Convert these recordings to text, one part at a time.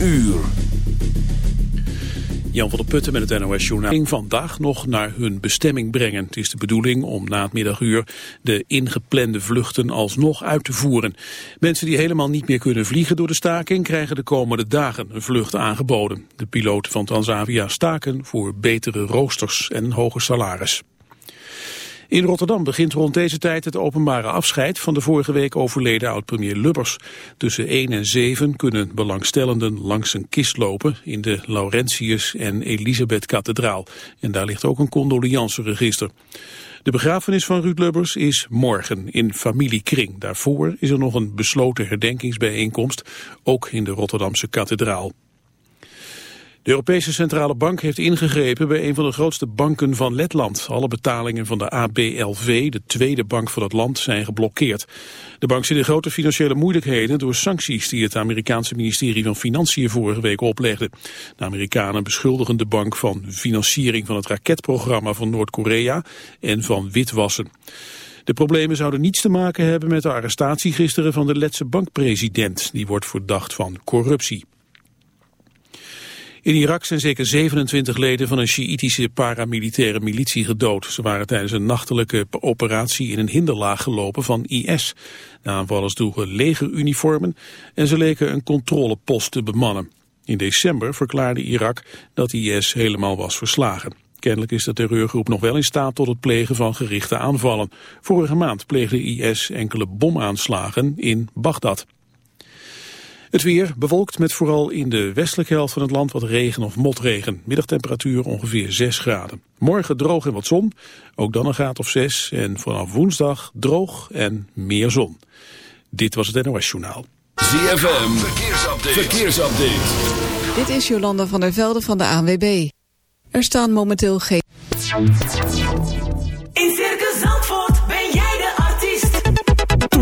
uur. Jan van der Putten met het NOS Journaal. Vandaag nog naar hun bestemming brengen. Het is de bedoeling om na het middaguur de ingeplande vluchten alsnog uit te voeren. Mensen die helemaal niet meer kunnen vliegen door de staking krijgen de komende dagen een vlucht aangeboden. De piloten van Transavia staken voor betere roosters en een hoger salaris. In Rotterdam begint rond deze tijd het openbare afscheid van de vorige week overleden oud-premier Lubbers. Tussen 1 en 7 kunnen belangstellenden langs een kist lopen in de Laurentius en Elisabeth kathedraal. En daar ligt ook een condoleanceregister. De begrafenis van Ruud Lubbers is morgen in familiekring. Daarvoor is er nog een besloten herdenkingsbijeenkomst, ook in de Rotterdamse kathedraal. De Europese Centrale Bank heeft ingegrepen bij een van de grootste banken van Letland. Alle betalingen van de ABLV, de tweede bank van het land, zijn geblokkeerd. De bank zit in grote financiële moeilijkheden door sancties die het Amerikaanse ministerie van Financiën vorige week oplegde. De Amerikanen beschuldigen de bank van financiering van het raketprogramma van Noord-Korea en van witwassen. De problemen zouden niets te maken hebben met de arrestatie gisteren van de Letse bankpresident. Die wordt verdacht van corruptie. In Irak zijn zeker 27 leden van een Sjiïtische paramilitaire militie gedood. Ze waren tijdens een nachtelijke operatie in een hinderlaag gelopen van IS. De aanvallers droegen legeruniformen en ze leken een controlepost te bemannen. In december verklaarde Irak dat IS helemaal was verslagen. Kennelijk is de terreurgroep nog wel in staat tot het plegen van gerichte aanvallen. Vorige maand pleegde IS enkele bomaanslagen in Bagdad. Het weer bewolkt met vooral in de westelijke helft van het land wat regen of motregen. Middagtemperatuur ongeveer 6 graden. Morgen droog en wat zon, ook dan een graad of 6. En vanaf woensdag droog en meer zon. Dit was het NOS Journaal. ZFM, verkeersupdate. verkeersupdate. Dit is Jolanda van der Velde van de ANWB. Er staan momenteel geen...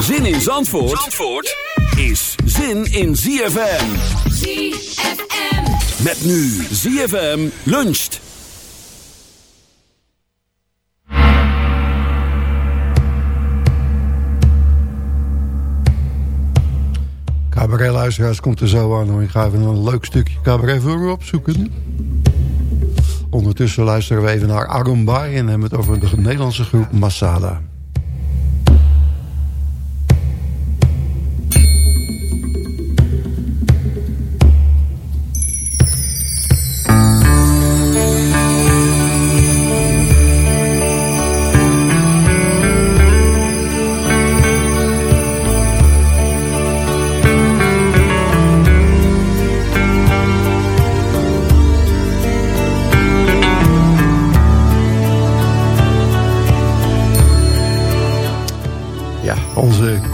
Zin in Zandvoort, Zandvoort is zin in ZFM. ZFM. Met nu ZFM luncht. Cabaret-luisteraars komt er zo aan. Ik ga even een leuk stukje cabaret voor u opzoeken. Ondertussen luisteren we even naar Arumbai en hebben het over de Nederlandse groep Masada.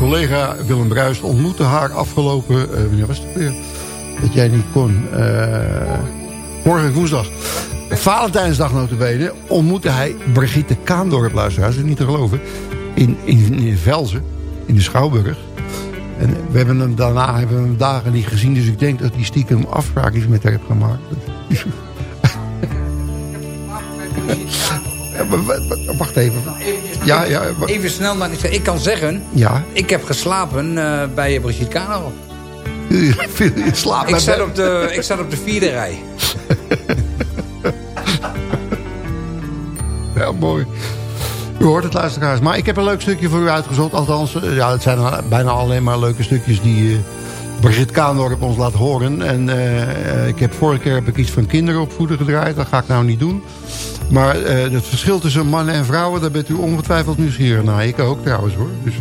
Collega Willem Bruist ontmoette haar afgelopen... Uh, wanneer was het weer? Dat jij niet kon. Uh, morgen woensdag. Valentijnsdag notabene ontmoette hij Brigitte Kaandorp, luisteraars. Dat is niet te geloven. In, in, in Velzen, in de Schouwburg. En we hebben hem daarna hebben we hem dagen niet gezien. Dus ik denk dat hij stiekem afspraakjes met haar gemaakt. Wacht even. Ja, ja. Even snel, maar ik, kan zeggen... Ja. Ik heb geslapen eh, bij Brigitte Kano. Je in slaap? Ik zat, op de, ik zat op de vierde rij. Ja, mooi. U hoort het, luisteraars. Maar ik heb een leuk stukje voor u uitgezocht. Althans, eh, ja, het zijn bijna alleen maar leuke stukjes die eh Brigitte Kaandorp ons laat horen. En ik heb vorige keer heb ik iets van kinderen opvoeden gedraaid. Dat ga ik nou niet doen. Maar eh, het verschil tussen mannen en vrouwen, daar bent u ongetwijfeld nieuwsgierig naar. Ik ook trouwens hoor. Dus eh,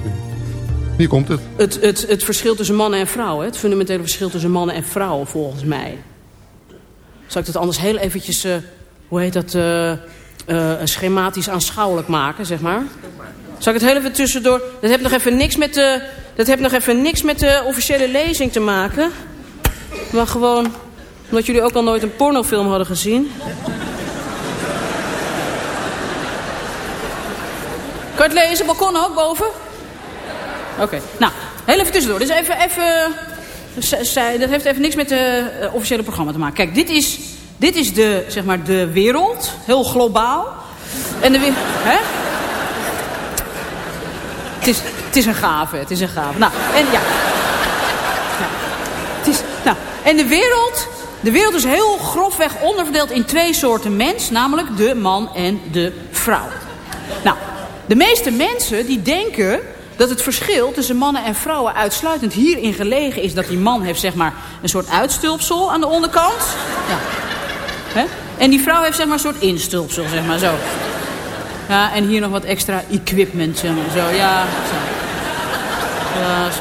hier komt het. Het, het, het verschil tussen mannen en vrouwen. Het fundamentele verschil tussen mannen en vrouwen volgens mij. Zal ik dat anders heel eventjes, eh, hoe heet dat, schematisch aanschouwelijk maken, zeg maar? Zal ik het heel even tussendoor... Dat heeft nog even niks met de, dat heeft nog even niks met de officiële lezing te maken. Maar gewoon omdat jullie ook al nooit een pornofilm hadden gezien. Kan het lezen? Balkon ook boven? Oké, nou, heel even tussendoor. Dus even, even, dat heeft even niks met het officiële programma te maken. Kijk, dit is, dit is de, zeg maar, de wereld, heel globaal. En de, we- hè? Het is, het is een gave, het is een gave. Nou, en ja. Ja. Het is, nou, en de wereld, de wereld is heel grofweg onderverdeeld in twee soorten mens. Namelijk de man en de vrouw. Nou, de meeste mensen die denken dat het verschil tussen mannen en vrouwen uitsluitend hierin gelegen is... dat die man heeft zeg maar een soort uitstulpsel aan de onderkant. Ja. Hè? En die vrouw heeft zeg maar een soort instulpsel, zeg maar zo. Ja, en hier nog wat extra equipment, zeg maar zo. Ja, zo. Ja, zo.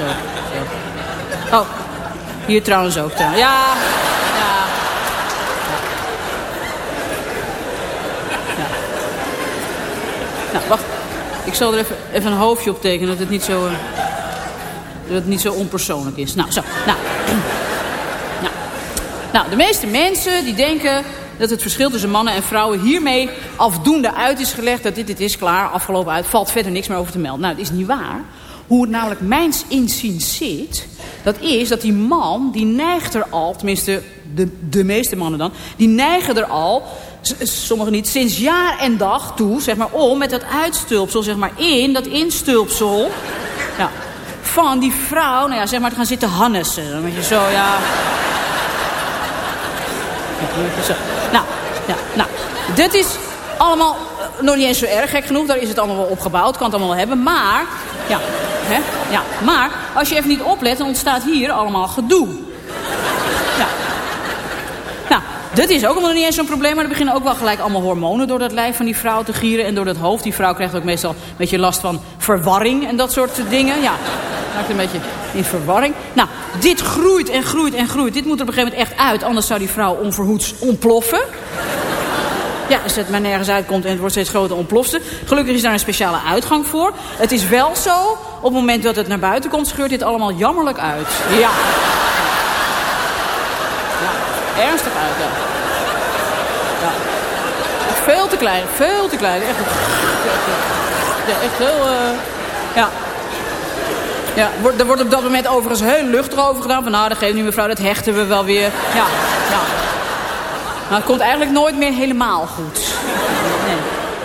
zo. Oh, hier trouwens ook. Trouwens. Ja, ja. Ja. Nou, wacht. Ik zal er even, even een hoofdje op tekenen, dat het niet zo, eh, dat het niet zo onpersoonlijk is. Nou, zo. Nou. nou. Nou, de meeste mensen die denken dat het verschil tussen mannen en vrouwen hiermee afdoende uit is gelegd. Dat dit, dit is klaar, afgelopen uit, valt verder niks meer over te melden. Nou, dat is niet waar. Hoe het namelijk mijns inziens zit, dat is dat die man, die neigt er al, tenminste de, de meeste mannen dan, die neigen er al, sommigen niet, sinds jaar en dag toe, zeg maar, om met dat uitstulpsel, zeg maar, in dat instulpsel, ja, van die vrouw, nou ja, zeg maar, te gaan zitten hannessen. Dan je zo, ja... Nou, ja, nou, dit is allemaal eh, nog niet eens zo erg gek genoeg. Daar is het allemaal wel opgebouwd, kan het allemaal wel hebben. Maar, ja, hè, ja, maar als je even niet oplet, dan ontstaat hier allemaal gedoe. Ja. Nou, dit is ook allemaal niet eens zo'n probleem. Maar er beginnen ook wel gelijk allemaal hormonen door dat lijf van die vrouw te gieren. En door dat hoofd. Die vrouw krijgt ook meestal een beetje last van verwarring en dat soort dingen. Ja, raakt een beetje in verwarring. Nou, dit groeit en groeit en groeit. Dit moet er op een gegeven moment echt uit. Anders zou die vrouw onverhoeds ontploffen. Ja, als het maar nergens uitkomt en het wordt steeds groter, ontploft ze. Gelukkig is daar een speciale uitgang voor. Het is wel zo, op het moment dat het naar buiten komt, scheurt dit allemaal jammerlijk uit. Ja. Ja, ernstig uit, ja. ja. Veel te klein, veel te klein. Echt, ja, echt heel, eh, ja. Ja, er wordt op dat moment overigens heel luchtig over gedaan. Van nou, dat geeft niet mevrouw, dat hechten we wel weer. Ja, ja. Maar het komt eigenlijk nooit meer helemaal goed. Nee.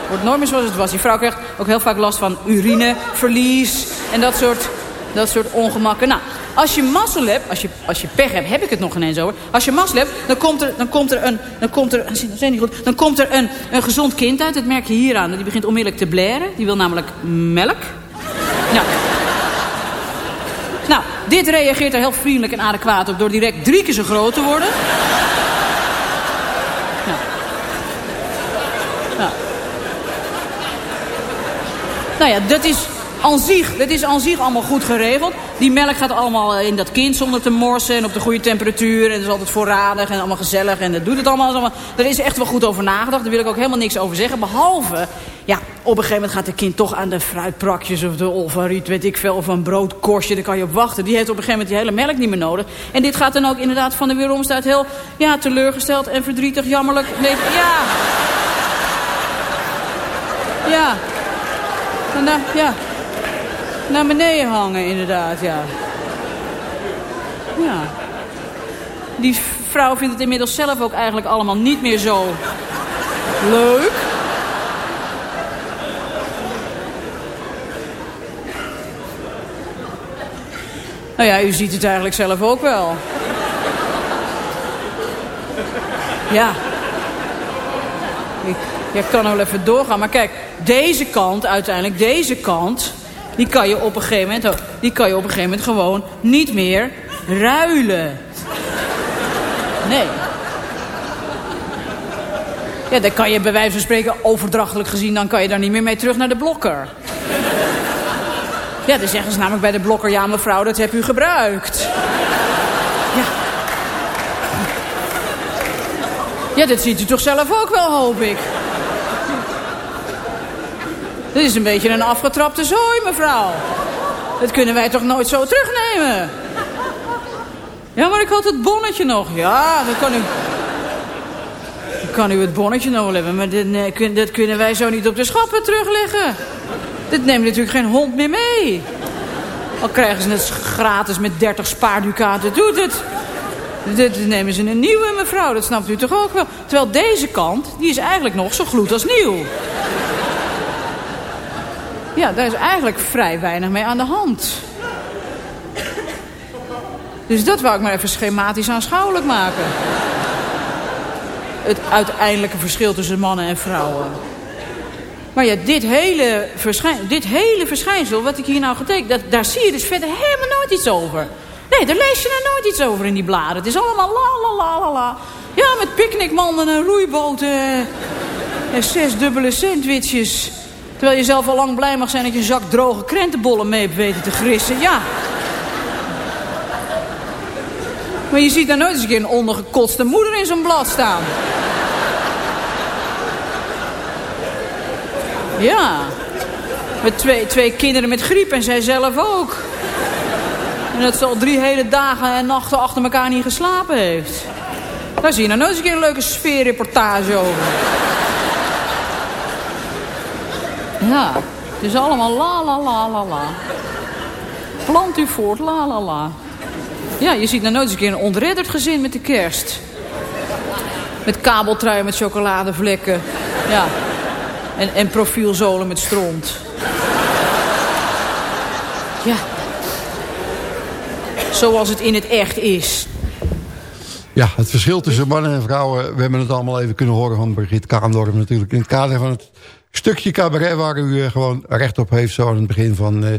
Wordt nooit meer zoals het was. Die vrouw krijgt ook heel vaak last van urineverlies en dat soort, dat soort ongemakken. Nou, als je mazzel hebt, als je, als je pech hebt, heb ik het nog ineens over. Als je mazzel hebt, dan komt er, dan komt er een, dan komt er, zijn goed, dan komt er een, een gezond kind uit. Dat merk je hier aan. Die begint onmiddellijk te blaren. Die wil namelijk melk. Nou. Nou, dit reageert er heel vriendelijk en adequaat op door direct drie keer zo groot te worden. Nou ja, dat is aan zich, dat is aan zich allemaal goed geregeld. Die melk gaat allemaal in dat kind zonder te morsen en op de goede temperatuur. En het is altijd voorradig en allemaal gezellig en dat doet het allemaal. allemaal. Er is echt wel goed over nagedacht, daar wil ik ook helemaal niks over zeggen. Behalve, ja, op een gegeven moment gaat het kind toch aan de fruitprakjes of de olvariet, weet ik veel, of een broodkorstje, daar kan je op wachten. Die heeft op een gegeven moment die hele melk niet meer nodig. En dit gaat dan ook inderdaad van de weeromstuit heel, ja, teleurgesteld en verdrietig, jammerlijk. Nee, ja. Ja. Na ja, naar beneden hangen, inderdaad, ja. Ja. Die vrouw vindt het inmiddels zelf ook eigenlijk allemaal niet meer zo leuk. Nou ja, u ziet het eigenlijk zelf ook wel. Ja ik kan wel even doorgaan. Maar kijk, deze kant, uiteindelijk deze kant... die kan je op een gegeven moment, die kan je op een gegeven moment gewoon niet meer ruilen. Nee. Ja, dan kan je bij wijze van spreken overdrachtelijk gezien... dan kan je daar niet meer mee terug naar de blokker. Ja, dan zeggen ze namelijk bij de blokker... ja, mevrouw, dat heb u gebruikt. Ja. Ja, dat ziet u toch zelf ook wel, hoop ik. Dit is een beetje een afgetrapte zooi, mevrouw. Dat kunnen wij toch nooit zo terugnemen? Ja, maar ik had het bonnetje nog. Ja, dat kan u... Dan kan u het bonnetje nog wel hebben, maar kun- dat kunnen wij zo niet op de schappen terugleggen. Dit neemt natuurlijk geen hond meer mee. Al krijgen ze het gratis met 30 spaarducaten, doet het. Dit nemen ze een nieuwe, mevrouw, dat snapt u toch ook wel. Terwijl deze kant, die is eigenlijk nog zo gloed als nieuw. Ja, daar is eigenlijk vrij weinig mee aan de hand. Dus dat wou ik maar even schematisch aanschouwelijk maken. Het uiteindelijke verschil tussen mannen en vrouwen. Maar ja, dit hele, dit hele verschijnsel, wat ik hier nou getekend... Dat, daar zie je dus verder helemaal nooit iets over. Nee, daar lees je nou nooit iets over in die bladen. Het is allemaal la la la la la. Ja, met picknickmanden en roeiboten. En zes dubbele sandwiches. Terwijl je zelf al lang blij mag zijn dat je een zak droge krentenbollen mee hebt weten te grissen. Ja. Maar je ziet daar nooit eens een keer een ondergekotste moeder in zo'n blad staan. Ja. Met twee, twee kinderen met griep en zij zelf ook. En dat ze al drie hele dagen en nachten achter elkaar niet geslapen heeft. Daar zie je nou nooit eens een keer een leuke sfeerreportage over. Ja, het is allemaal la la la la la. Plant u voort, la la la. Ja, je ziet nou nooit eens een keer een ontredderd gezin met de kerst. Met kabeltruien met chocoladevlekken. Ja. En, en profielzolen met stront. Ja. Zoals het in het echt is. Ja, het verschil tussen mannen en vrouwen... we hebben het allemaal even kunnen horen van Brigitte Kaandorp natuurlijk... in het kader van het stukje cabaret... waar u eh, gewoon recht op heeft zo aan het begin van... eh,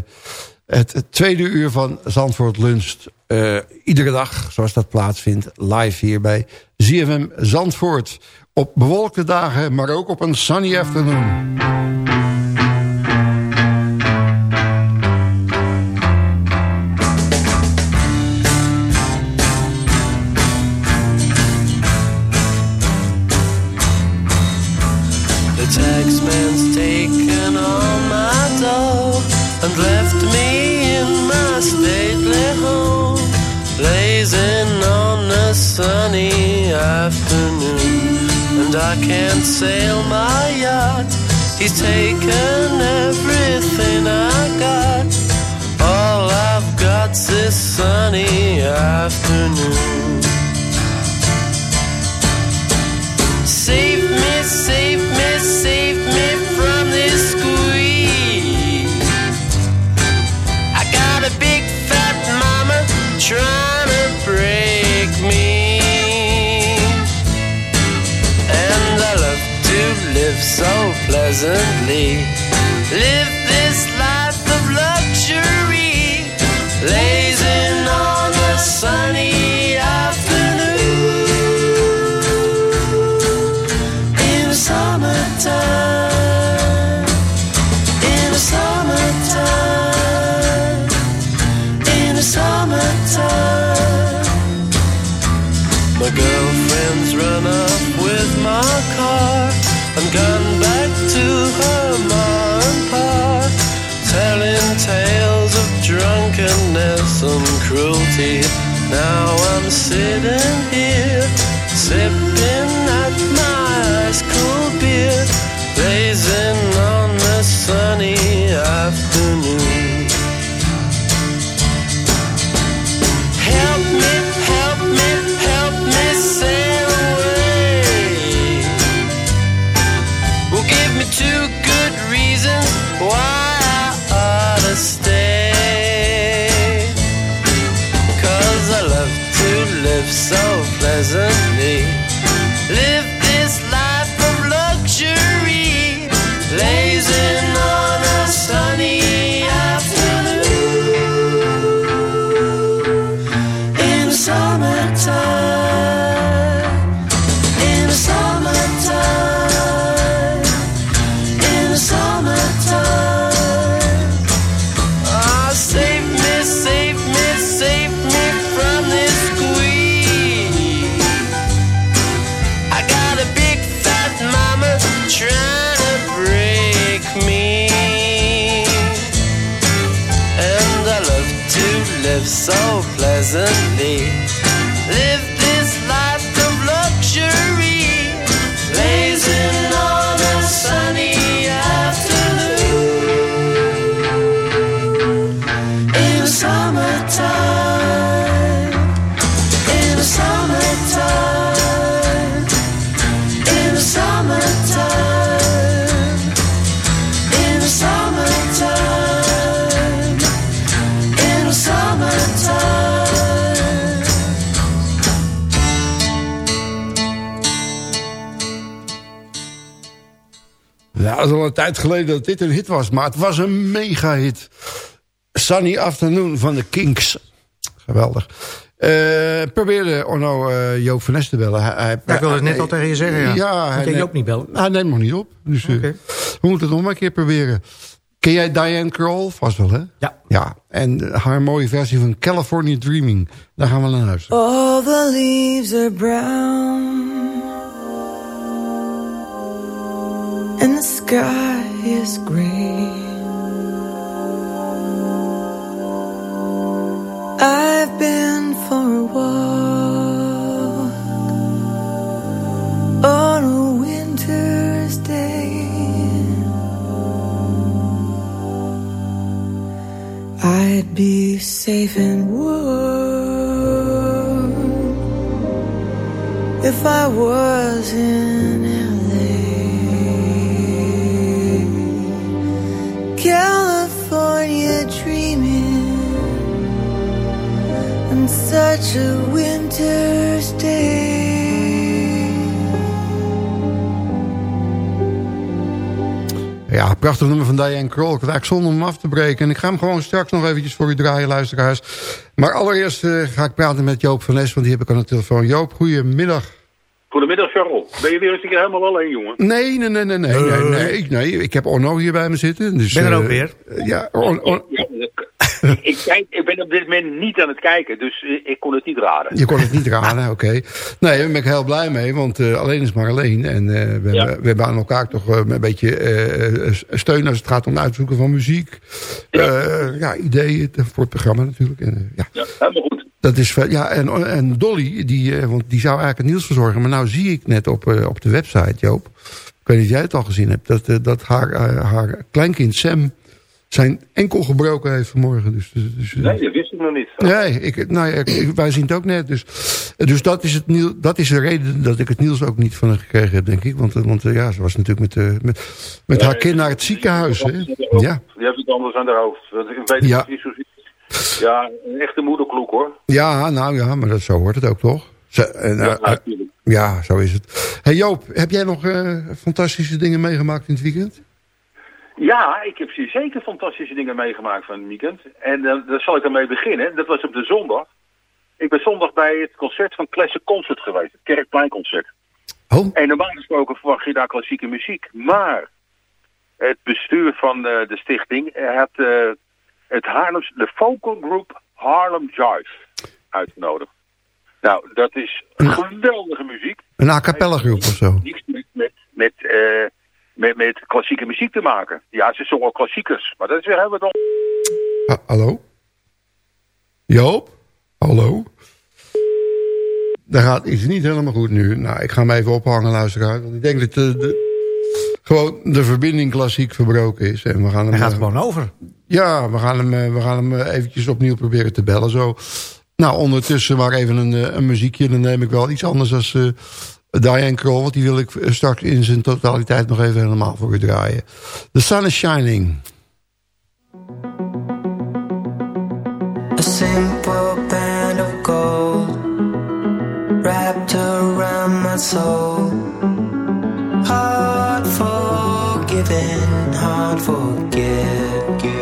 het, tweede uur van Zandvoort Lunch. eh, iedere dag, zoals dat plaatsvindt, live hier bij ZFM Zandvoort. Op bewolkte dagen, maar ook op een sunny afternoon. He's taken geleden dat dit een hit was. Maar het was een mega hit. Sunny Afternoon van de Kinks. Geweldig. Eh probeerde Orno eh Joop van Nes te bellen. Hij, hij, Ja, ik wilde het net al tegen je zeggen, ja. ja hij Joop niet bellen? Hij neemt nog niet op. Dus eh, we moeten het nog maar een keer proberen. Ken jij Diane Kroll? Vast wel, hè? Ja. Ja, en haar mooie versie van California Dreaming. Daar gaan we naar luisteren. All the leaves are brown and the sky is gray. I've been for a walk on a winter's day. I'd be safe and warm if I was such a winter's day. Ja, prachtig nummer van Diane Kroll. Ik had eigenlijk zonde om hem af te breken. En ik ga hem gewoon straks nog eventjes voor u draaien, luisteraars. Maar allereerst eh, ga ik praten met Joop van Nes, want die heb ik aan de telefoon. Joop, goedemiddag. Goedemiddag, Charles. Ben je weer eens een keer helemaal alleen, jongen? Nee, nee, nee, nee, nee, nee, nee, nee. Ik heb Orno hier bij me zitten. Dus, Ben er eh, ook weer? Ja, Or- Or- Ja, ik, kijk, ik ben op dit moment niet aan het kijken, dus eh, ik kon het niet raden. je kon het niet raden, oké. Nee, daar ben ik heel blij mee, want eh, alleen is maar alleen. En eh, we, Ja. hebben, we hebben aan elkaar toch een beetje steun als het gaat om het uitzoeken van muziek. Ja, ja ideeën voor het programma natuurlijk. En, ja. Ja, helemaal goed. Dat is, ja, en, en Dolly, die, want die zou eigenlijk het nieuws verzorgen. Maar nou zie ik net op, op de website, Joop. Ik weet niet of jij het al gezien hebt. Dat, dat haar, haar kleinkind Sam zijn enkel gebroken heeft vanmorgen. Dus, dus, dus, Nee, dat wist ik nog niet. Nee, ik, nou ja, ik- wij zien het ook net. Dus, dus dat, is het dat is de reden dat ik het nieuws ook niet van haar gekregen heb, denk ik. Want, eh, want eh, ja, ze was natuurlijk met, eh, met, met haar kind naar het ziekenhuis. Hè? Ja, Die heeft het anders aan haar hoofd. Want ik weet Ja. precies hoe Ja, een echte moederkloek, hoor. ja, nou ja, maar dat, zo hoort het ook toch? En, Ja, natuurlijk. ja, zo is het. Hey Joop, heb jij nog fantastische dingen meegemaakt in het weekend? Ja, ik heb zeker fantastische dingen meegemaakt van het weekend. En eh, daar zal ik ermee beginnen. Dat was op de zondag. Ik ben zondag bij het concert van Classic Concert geweest. Het Kerkpleinconcert. Oh. En normaal gesproken verwacht je daar klassieke muziek. Maar het bestuur van eh, de stichting had eh, het Haarlems, de vocal group Harlem Jive uitgenodigd. Nou, dat is geweldige muziek. Een a cappella groep of zo? Niks met, met, met, met, met klassieke muziek te maken. Ja, ze zongen klassiekers. Maar dat is weer wat anders. Ha- hallo? Joop? Hallo? Daar gaat iets niet helemaal goed nu. Nou, ik ga hem even ophangen, luisteraar. Want ik denk dat de, de- gewoon de verbinding klassiek verbroken is. En we gaan hem, Hij gaat eh, gewoon over. Ja, we gaan hem, eh, we gaan hem eh, eventjes opnieuw proberen te bellen. Zo. Nou, ondertussen maar even een, een muziekje. Dan neem ik wel iets anders als eh Diane Kroll. Want die wil ik straks in zijn totaliteit nog even helemaal voor u draaien. The Sun is Shining. A simple band of gold wrapped around my soul. Hard forgiven, hard forget.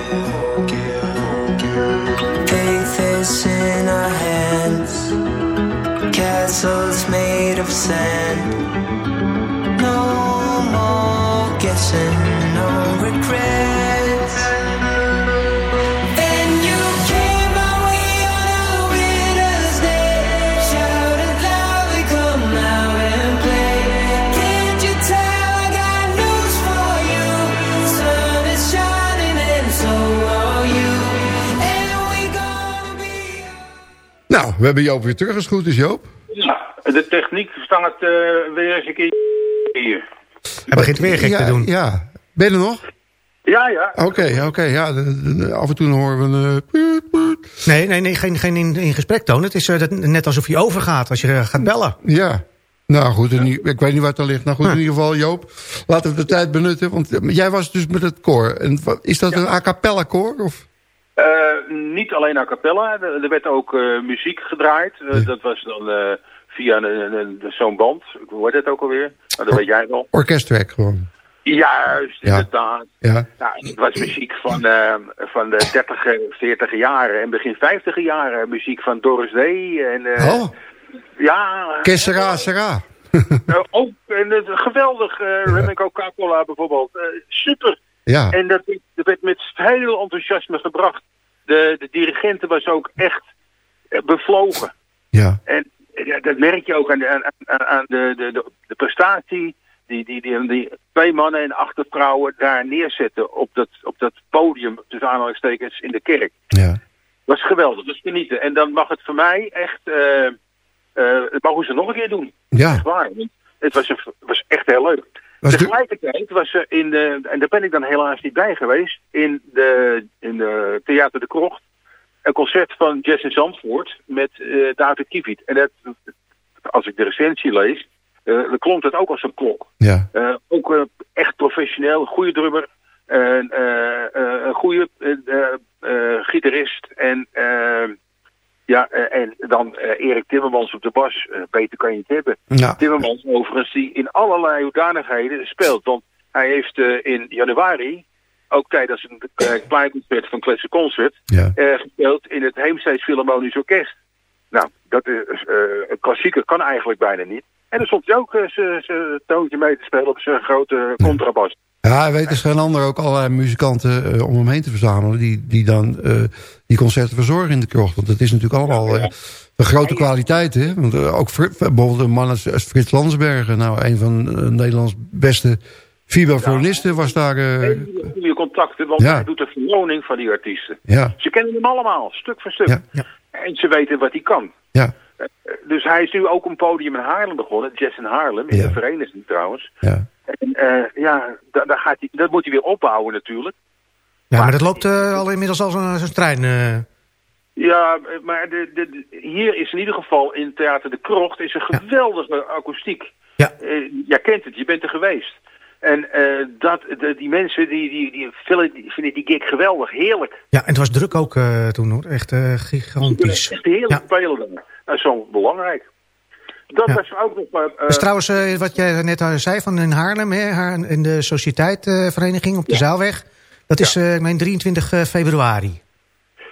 Castles made of sand. No more guessing, no regrets. We hebben Joop weer terug als het goed is, Joop. Ja, de techniek staat eh, weer eens een keer hier. Hij begint weer gek ja, te doen. Ja. Ben je er nog? Ja, ja. Oké, oké. ja, af en toe horen we een... eh. Nee, nee, nee geen, geen in, in gesprek toon. Het is eh, dat, net alsof je overgaat als je gaat bellen. Ja. Nou goed, in ik weet niet waar het aan ligt. Nou goed, in ieder geval Joop, laten we de tijd benutten. Want jij was dus met het koor. En is dat een a cappella koor? Of? Eh, niet alleen a cappella, er er werd ook eh, muziek gedraaid. Eh, Dat was dan via zo'n band. Hoe heet dat ook alweer? Nou, dat weet jij wel. Orkestwerk gewoon. Juist, Ja. inderdaad. Ja. Nou, het was muziek van, eh, van de 30, 40 jaren en begin 50 jaren. Muziek van Doris Day. En, Oh, Ja. que sera, ook en, het geweldig. Remco Capola bijvoorbeeld. Super. Ja. En dat, dat werd met veel enthousiasme gebracht. De, de dirigenten was ook echt eh, bevlogen. Ja. En ja, dat merk je ook aan de, aan, aan- de, de, de, prestatie die, die, die, die twee mannen en acht vrouwen daar neerzetten op dat, op dat podium, tussen aanhalingstekens, in de kerk. Ja. was geweldig, dat is genieten. En dan mag het voor mij echt, eh, dat mogen ze nog een keer doen. Ja. Echt waar. want Het was, een, was echt heel leuk. Was Tegelijkertijd was er in de, en daar ben ik dan helaas niet bij geweest, in de, in de Theater de Krocht, een concert van Jess in Zandvoort met eh, David Kiviet. En dat, als ik de recensie lees, eh, dan klonk het ook als een klok. Ja. Eh, ook echt professioneel, goede drummer, en, een goede gitarist en, ja, eh, en dan eh, Erik Timmermans op de bas. Eh, beter kan je niet hebben. Ja. Timmermans overigens die in allerlei hoedanigheden speelt. Want hij heeft in januari, ook tijdens een uh, kleinconcert van Classic Concert, Ja. gespeeld in het Heemsteeds Philharmonisch Orkest. Nou, dat is, een klassieker kan eigenlijk bijna niet. En dan stond hij ook zijn toontje mee te spelen op zijn grote contrabas. Ja, hij weet als geen ander ook allerlei muzikanten eh, om hem heen te verzamelen... die, die dan eh, die concerten verzorgen in de krocht. Want het is natuurlijk allemaal eh, van grote kwaliteit. Hè? Want ook bijvoorbeeld een man als, als Frits Landsbergen... nou, een van Nederlands beste vibrafonisten was daar... goede contacten, want Ja. hij doet de verloning van die artiesten. ja, Ze kennen hem allemaal, stuk voor stuk. Ja, ja. En ze weten wat hij kan. ja, Dus hij is nu ook een podium in Haarlem begonnen, Jazz in Haarlem, in de vereniging trouwens. ja. En eh, ja, da- daar gaat hij, dat moet hij weer opbouwen natuurlijk. Ja, maar dat loopt eh, al inmiddels als een, als een trein. eh. Ja, maar de, hier is in ieder geval in Theater de Krocht is een geweldige akoestiek. Ja. Jij kent het, je bent er geweest. En dat, de, die mensen die, die, die, vinden, die gig geweldig, heerlijk. Ja, en het was druk ook toen hoor. Echt Die gigantisch. echt heerlijk Ja. spelen daar. Dat is zo belangrijk. Dat Ja. was ook nog maar... eh, is trouwens eh, wat jij net al zei van in Haarlem, hè, in de Sociëteitvereniging op de Zaalweg. Dat is, eh, ik meen, 23 februari.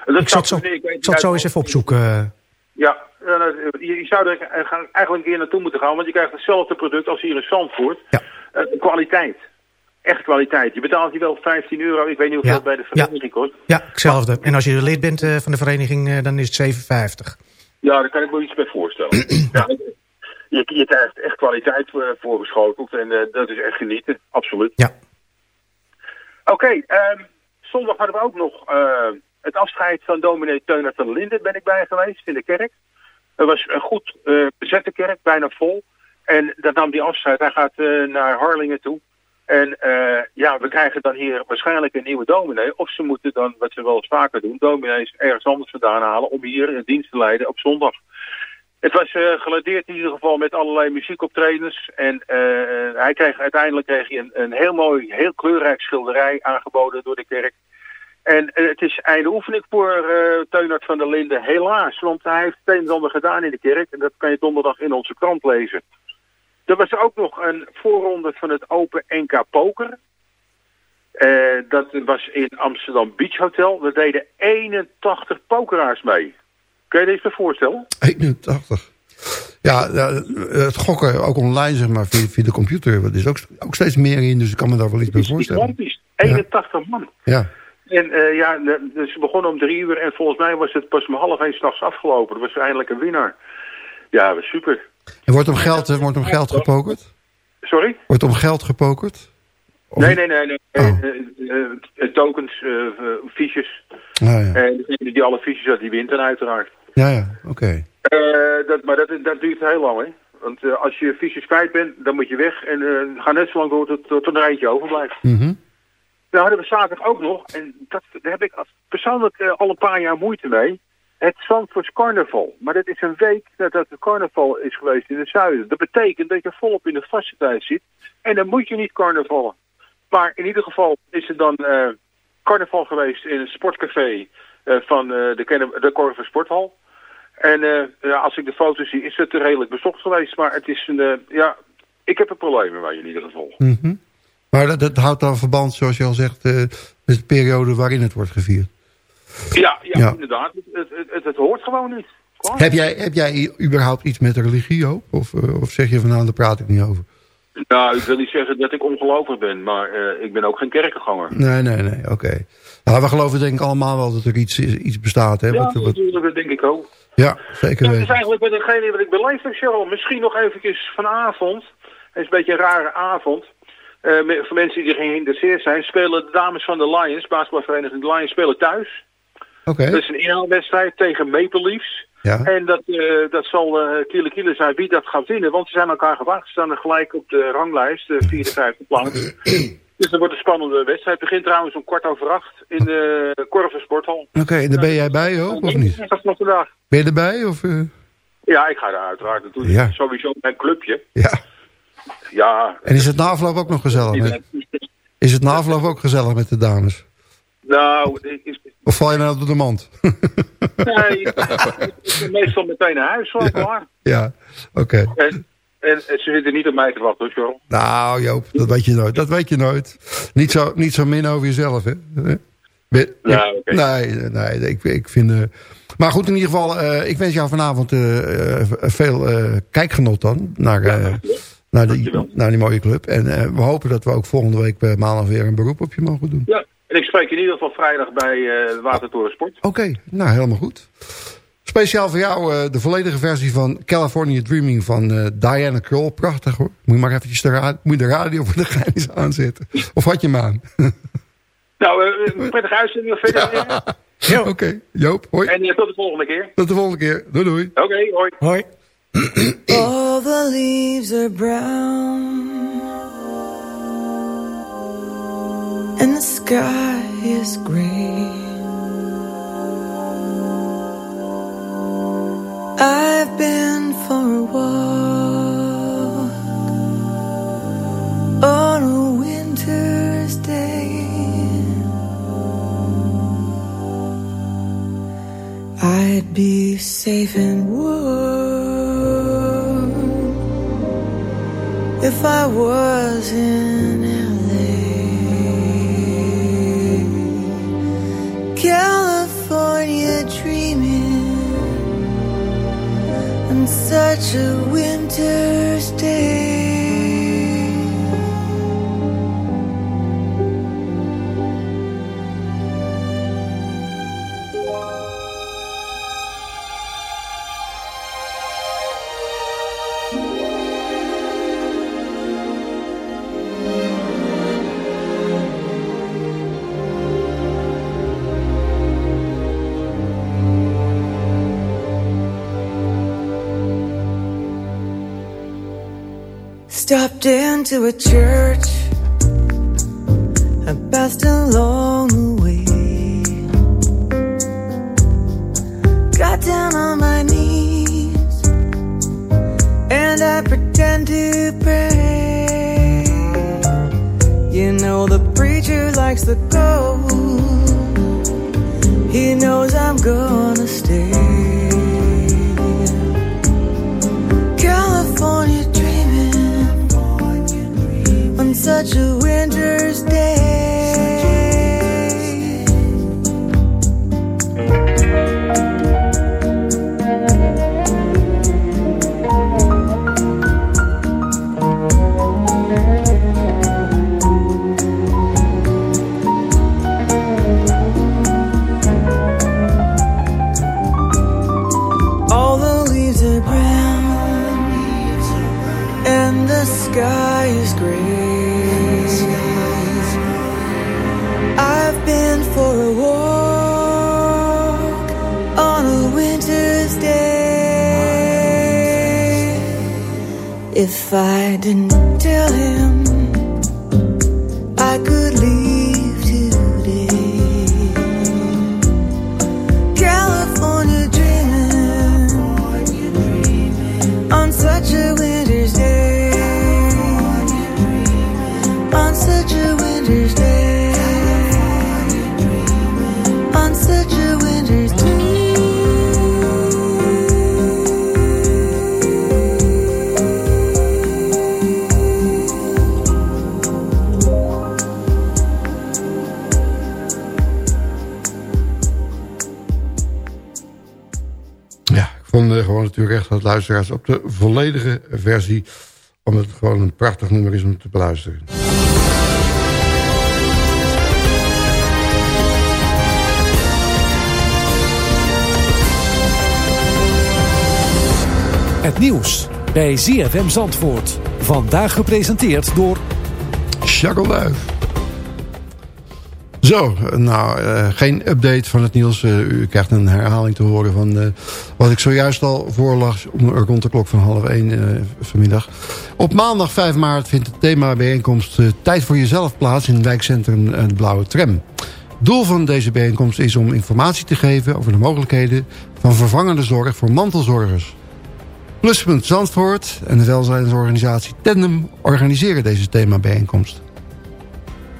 dat Ik zal het zou- zo, ik weet ik zal het zo eens even opzoeken. Ja, eh, nou, je, zou er eh, eigenlijk een keer naartoe moeten gaan, want je krijgt hetzelfde product als hier in Zandvoort. Ja. Eh, kwaliteit. Echt kwaliteit. Je betaalt hier wel 15 euro, ik weet niet hoeveel Ja. het bij de Ja. vereniging kost. Ja, hetzelfde. En als je lid bent eh, van de vereniging, eh, dan is het 7,50. Ja, daar kan ik me iets bij voorstellen. ja, je, je krijgt echt kwaliteit eh, voorgeschoteld en eh, dat is echt genieten, absoluut. Ja. Oké, ehm, zondag hadden we ook nog eh, het afscheid van dominee Teuner van Linden, ben ik bij geweest in de kerk. Het was een goed eh, bezette kerk, bijna vol. En dat nam die afscheid. Hij gaat naar Harlingen toe. En ja, we krijgen dan hier waarschijnlijk een nieuwe dominee. Of ze moeten dan, wat ze wel eens vaker doen, dominees ergens anders vandaan halen om hier een dienst te leiden op zondag. Het was eh geladeerd in ieder geval met allerlei muziekoptredens. En eh, hij kreeg, uiteindelijk kreeg hij een, een heel mooi, heel kleurrijk schilderij aangeboden door de kerk. En eh, het is einde oefening voor eh Teunert van der Linden, helaas. Want hij heeft het een en ander gedaan in de kerk. En dat kan je donderdag in onze krant lezen. Er was ook nog een voorronde van het Open NK Poker. Eh, dat was in Amsterdam Beach Hotel. Daar deden 81 pokeraars mee. Kun je je dit voorstellen? 81. Ja, het gokken ook online, zeg maar, via, via de computer. Er is ook, ook steeds meer in, dus ik kan me daar wel iets bij voorstellen. Gigantisch. 81 man. Ja, En eh, ja, dus ze begonnen om drie uur en volgens mij was het pas om half één s'nachts afgelopen. Er was eindelijk een winnaar. Ja, dat super. en wordt om geld, eh, wordt om geld gepokerd? Sorry? Wordt om geld gepokerd? Of- Nee, nee, nee. nee. Oh. Eh, eh, eh, tokens, fiches. Ah, ja, degene die alle fiches had, die wint dan uiteraard. ja, ja oké. Dat, maar dat, dat duurt heel lang, hè. Want als je fiches kwijt bent, dan moet je weg. En ga net zo lang door tot, tot er een rijtje overblijft. Mhm. Nou hadden we zaterdag ook nog, en dat, daar heb ik als- persoonlijk al een paar jaar moeite mee. Het Zandvoorts Carnaval. Maar dat is een week nadat het carnaval is geweest in het zuiden. Dat betekent dat je volop in de vaste tijd zit. En dan moet je niet carnavallen. Maar in ieder geval is er dan eh, carnaval geweest in een sportcafé eh, van eh, de, de Corver Sporthal. En ja, als ik de foto's zie, is het redelijk bezocht geweest. Maar het is een, ja, ik heb er problemen mee in ieder geval. Mhm. Maar dat, dat houdt dan verband, zoals je al zegt, met de periode waarin het wordt gevierd. Ja, ja, Ja. inderdaad. Het, het, het, het hoort gewoon niet. Heb jij, heb jij überhaupt iets met religie, Joop? Of, of zeg je van nou, daar praat ik niet over? Nou, ik wil niet zeggen dat ik ongelovig ben, maar eh, ik ben ook geen kerkenganger. Nee, nee, nee, oké. Nou, we geloven denk ik allemaal wel dat er iets, iets bestaat. Hè? Ja, Wat- wat- natuurlijk, dat denk ik ook. ja, zeker het is eigenlijk met degene wat ik beleefd heb, Cheryl. Misschien nog eventjes vanavond. Het is een beetje een rare avond. Eh, voor mensen die er geïnteresseerd zijn, spelen de dames van de Lions, basketbalvereniging de Lions, spelen thuis. Oké, Dat is een inhaalwedstrijd tegen Maple Leafs. Ja. En dat, eh, dat zal eh kiele kiele zijn wie dat gaat winnen. Want ze zijn elkaar gewacht. Ze staan er gelijk op de ranglijst, de vierde, vijfde plank. dus dat wordt een spannende wedstrijd. Het begint trouwens om kwart over acht in de Sporthal. Oké, en daar ben jij bij, Joop, of niet? Dat is nog vandaag. Ben je erbij? Of, eh? Ja, ik ga daar uiteraard naartoe. Ja. Sowieso mijn clubje. Ja. Ja. En is het na afloop ook nog gezellig? Met, is het na afloop ook gezellig met de dames? Nou, Of val je nou door de mand? nee, ik, meestal meteen naar huis. Klaar. ja, oké. En, en, en ze zitten niet op mij te wachten, hoor, Cheryl. Nou, Joop, dat weet je nooit. Dat weet je nooit. Niet zo, niet zo min over jezelf, hè? Ja, ik- oké. Nee, nee, ik, ik vind... eh, maar goed, in ieder geval, eh, ik wens jou vanavond eh, eh, veel eh, kijkgenot dan. Naar, eh, naar, die, naar die mooie club. En eh, we hopen dat we ook volgende week maandag weer een beroep op je mogen doen. Ja, en ik spreek in ieder geval vrijdag bij eh Watertoren Sport. Oké, nou helemaal goed. Speciaal voor jou eh, de volledige versie van California Dreaming van eh, Diana Kroll. Prachtig hoor. Moet je maar eventjes de, ra- moet je de radio voor de gein eens aanzetten. Of had je hem aan? Nou, eh prettige uitzending of verder. Oké, Joop, hoi. En tot de volgende keer. Tot de volgende keer. Doei doei. Oké, hoi. Hoi. All the leaves are brown and the sky is gray. I've been for a walk on a winter's day. I'd be safe and warm if I was in California dreaming on such a winter's day. Into a church, I passed along the way. Got down on my knees, and I pretend to pray. You know, the preacher likes the go, he knows I'm gonna stay. On if I didn't tell him vond eh, gewoon natuurlijk echt dat luisteraars op de volledige versie... omdat het gewoon een prachtig nummer is om te beluisteren. Het nieuws bij ZFM Zandvoort. Vandaag gepresenteerd door... Jacques Duif. Zo, nou, eh, geen update van het nieuws. Eh, u krijgt een herhaling te horen van eh, wat ik zojuist al voorlag... om- rond de klok van half één vanmiddag. Op maandag 5 maart vindt het thema bijeenkomst... Tijd voor jezelf plaats in het wijkcentrum De Blauwe Tram. Doel van deze bijeenkomst is om informatie te geven... over de mogelijkheden van vervangende zorg voor mantelzorgers. Pluspunt Zandvoort en de welzijnsorganisatie Tandem... organiseren deze themabijeenkomst.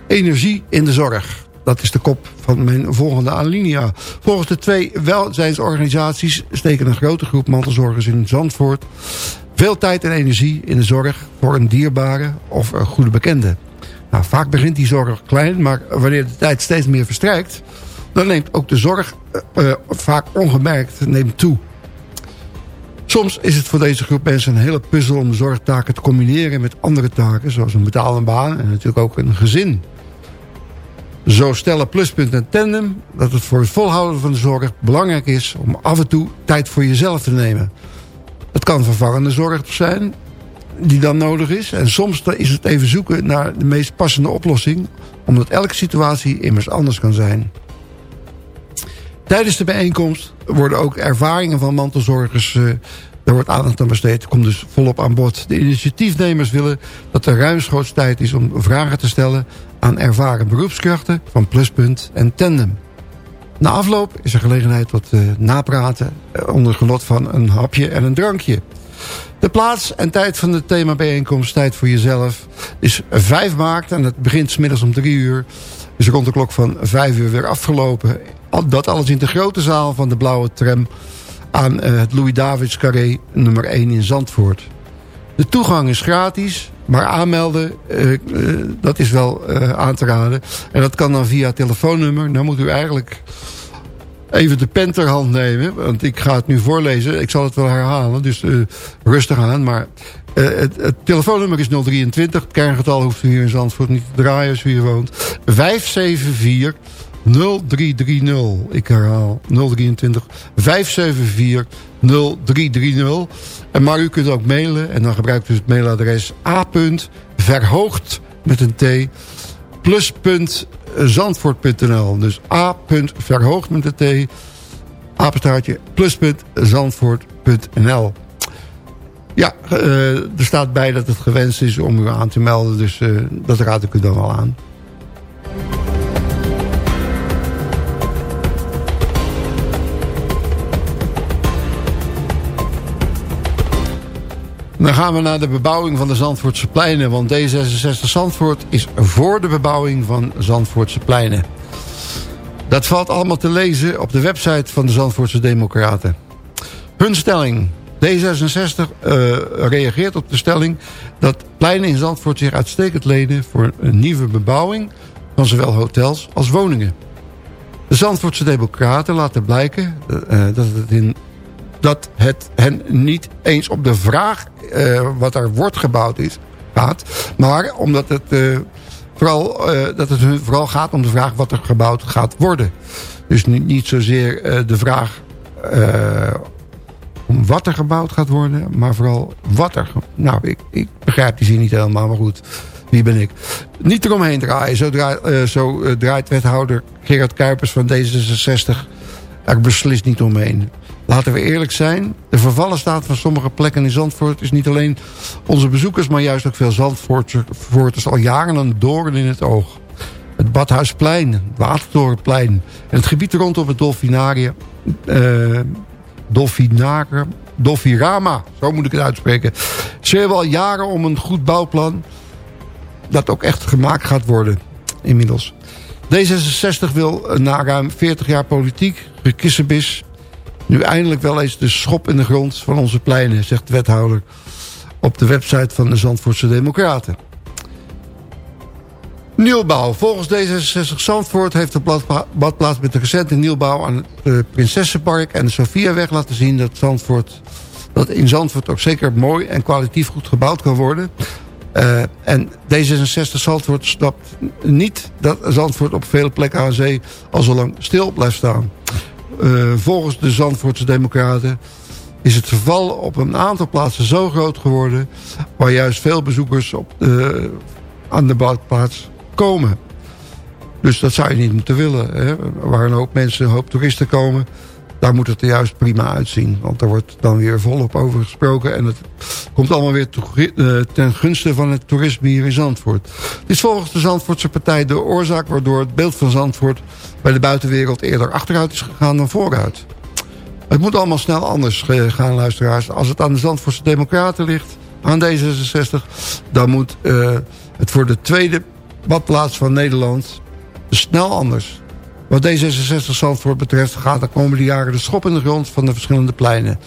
Energie in de zorg. Dat is de kop van mijn volgende alinea. Volgens de twee welzijnsorganisaties steken een grote groep mantelzorgers in Zandvoort... veel tijd en energie in de zorg voor een dierbare of een goede bekende. Nou, vaak begint die zorg klein, maar wanneer de tijd steeds meer verstrijkt... dan neemt ook de zorg eh, eh, vaak ongemerkt neemt toe. Soms is het voor deze groep mensen een hele puzzel om zorgtaken te combineren met andere taken, zoals een betaalde baan en natuurlijk ook een gezin. Zo stellen Pluspunt en Tandem dat het voor het volhouden van de zorg belangrijk is om af en toe tijd voor jezelf te nemen. Het kan vervangende zorg zijn die dan nodig is en soms is het even zoeken naar de meest passende oplossing, omdat elke situatie immers anders kan zijn. Tijdens de bijeenkomst worden ook ervaringen van mantelzorgers... eh, daar wordt aandacht aan besteed, komt dus volop aan bod. De initiatiefnemers willen dat er ruimschoots tijd is om vragen te stellen... aan ervaren beroepskrachten van Pluspunt en Tandem. Na afloop is er gelegenheid tot eh, napraten... eh, onder genot van een hapje en een drankje. De plaats en tijd van de themabijeenkomst Tijd voor Jezelf is 5 maart en het begint 's middags om 3 uur. Dus rond de klok van 5 uur weer afgelopen. Dat alles in de grote zaal van de Blauwe Tram aan eh, het Louis-Davids Carré nummer 1 in Zandvoort. De toegang is gratis, maar aanmelden, eh, eh, dat is wel eh, aan te raden. En dat kan dan via telefoonnummer. Nou moet u eigenlijk even de pen ter hand nemen. Want ik ga het nu voorlezen. Ik zal het wel herhalen, dus rustig aan. Maar het, het telefoonnummer is 023. Het kerngetal hoeft u hier in Zandvoort niet te draaien als u hier woont. 574 0330. Ik herhaal 023 574 0330. En maar u kunt ook mailen. En dan gebruikt u het mailadres a.verhoogd met een t plus.zandvoort.nl. Dus a.verhoogd met een t apenstaartje plus.zandvoort.nl. Ja, eh, er staat bij dat het gewenst is om u aan te melden. Dus eh, dat raad ik u dan wel aan. Dan gaan we naar de bebouwing van de Zandvoortse pleinen. Want D66 Zandvoort is voor de bebouwing van Zandvoortse pleinen. Dat valt allemaal te lezen op de website van de Zandvoortse Democraten. Hun stelling. D66 eh, reageert op de stelling dat pleinen in Zandvoort zich uitstekend lenen voor een nieuwe bebouwing van zowel hotels als woningen. De Zandvoortse Democraten laten blijken eh, dat, het in, dat het hen niet eens op de vraag eh, wat er wordt gebouwd is, gaat, maar omdat het, eh, vooral, eh, dat het hun vooral gaat om de vraag wat er gebouwd gaat worden. Dus niet, niet zozeer de vraag om wat er gebouwd gaat worden, maar vooral wat er... Nou, ik, ik begrijp die zin niet helemaal, maar goed, wie ben ik? Niet eromheen draaien. Zo, draait, eh, zo draait wethouder Gerard Kuipers van D66 er beslist niet omheen. Laten we eerlijk zijn, de vervallen staat van sommige plekken in Zandvoort... is niet alleen onze bezoekers, maar juist ook veel Zandvoorters al jaren een doorn in het oog. Het Badhuisplein, het Watertorenplein en het gebied rondom het Dolfinarium... eh Dolfinarium, Dolfirama, zo moet ik het uitspreken. Ze hebben al jaren om een goed bouwplan... dat ook echt gemaakt gaat worden, inmiddels. D66 wil eh, na ruim 40 jaar politiek, gekissenbis... nu eindelijk wel eens de schop in de grond van onze pleinen... zegt de wethouder op de website van de Zandvoortse Democraten. Nieuwbouw. Volgens D66 Zandvoort heeft de badplaats met de recente nieuwbouw... aan het eh, Prinsessenpark en de Sofiaweg laten zien... Dat, Zandvoort, dat in Zandvoort ook zeker mooi en kwalitatief goed gebouwd kan worden... Eh, en D66 Zandvoort snapt niet dat Zandvoort op vele plekken aan zee al zo lang stil blijft staan. Eh, volgens de Zandvoortse Democraten is het verval op een aantal plaatsen zo groot geworden... waar juist veel bezoekers op aan de badplaats komen. Dus dat zou je niet moeten willen. Hè? Waar een hoop mensen, een hoop toeristen komen... daar moet het er juist prima uitzien. Want daar wordt dan weer volop over gesproken. En het komt allemaal weer eh, ten gunste van het toerisme hier in Zandvoort. Het is volgens de Zandvoortse partij de oorzaak... waardoor het beeld van Zandvoort bij de buitenwereld eerder achteruit is gegaan dan vooruit. Het moet allemaal snel anders gaan, luisteraars. Als het aan de Zandvoortse Democraten ligt, aan D66... dan moet eh, het voor de tweede badplaats van Nederland snel anders. Wat D66 Zandvoort betreft gaat de komende jaren de schop in de grond van de verschillende pleinen.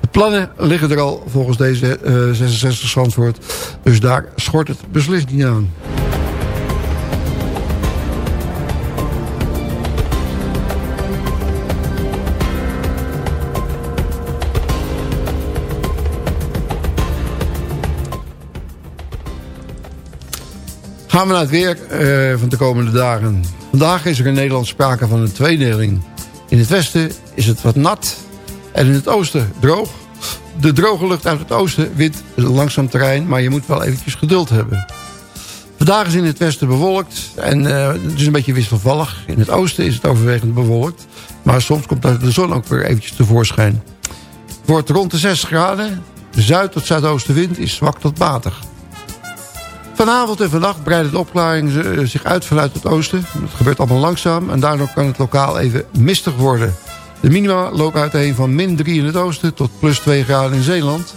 De plannen liggen er al volgens eh, 66 Zandvoort. Dus daar schort het beslist niet aan. Gaan we naar het weer eh, van de komende dagen. Vandaag is er in Nederland sprake van een tweedeling. In het westen is het wat nat en in het oosten droog. De droge lucht uit het oosten wint langzaam terrein, maar je moet wel eventjes geduld hebben. Vandaag is in het westen bewolkt en eh, het is een beetje wisselvallig. In het oosten is het overwegend bewolkt, maar soms komt de zon ook weer eventjes tevoorschijn. Het wordt rond de 6 graden. De zuid- tot zuidoostenwind is zwak tot matig. Vanavond en vannacht breidt de opklaring eh, zich uit vanuit het oosten. Het gebeurt allemaal langzaam en daardoor kan het lokaal even mistig worden. De minima lopen uiteen van min 3 in het oosten tot plus 2 graden in Zeeland.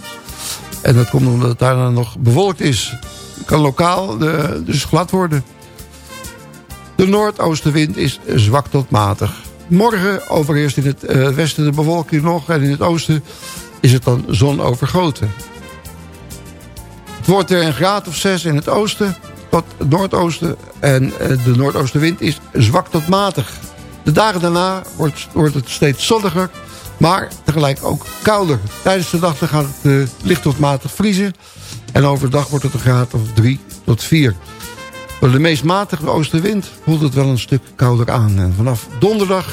En dat komt omdat het daarna nog bewolkt is. Het kan lokaal eh, dus glad worden. De noordoostenwind is zwak tot matig. Morgen overheerst in het eh, westen de bewolking nog en in het oosten is het dan zonovergoten. Het wordt er een graad of 6 in het oosten tot noordoosten. En eh, de noordoostenwind is zwak tot matig. De dagen daarna wordt, het steeds zonniger, maar tegelijk ook kouder. Tijdens de dag gaat het eh, licht tot matig vriezen. En overdag wordt het een graad of 3 tot 4. Door de meest matige oostenwind voelt het wel een stuk kouder aan. En vanaf donderdag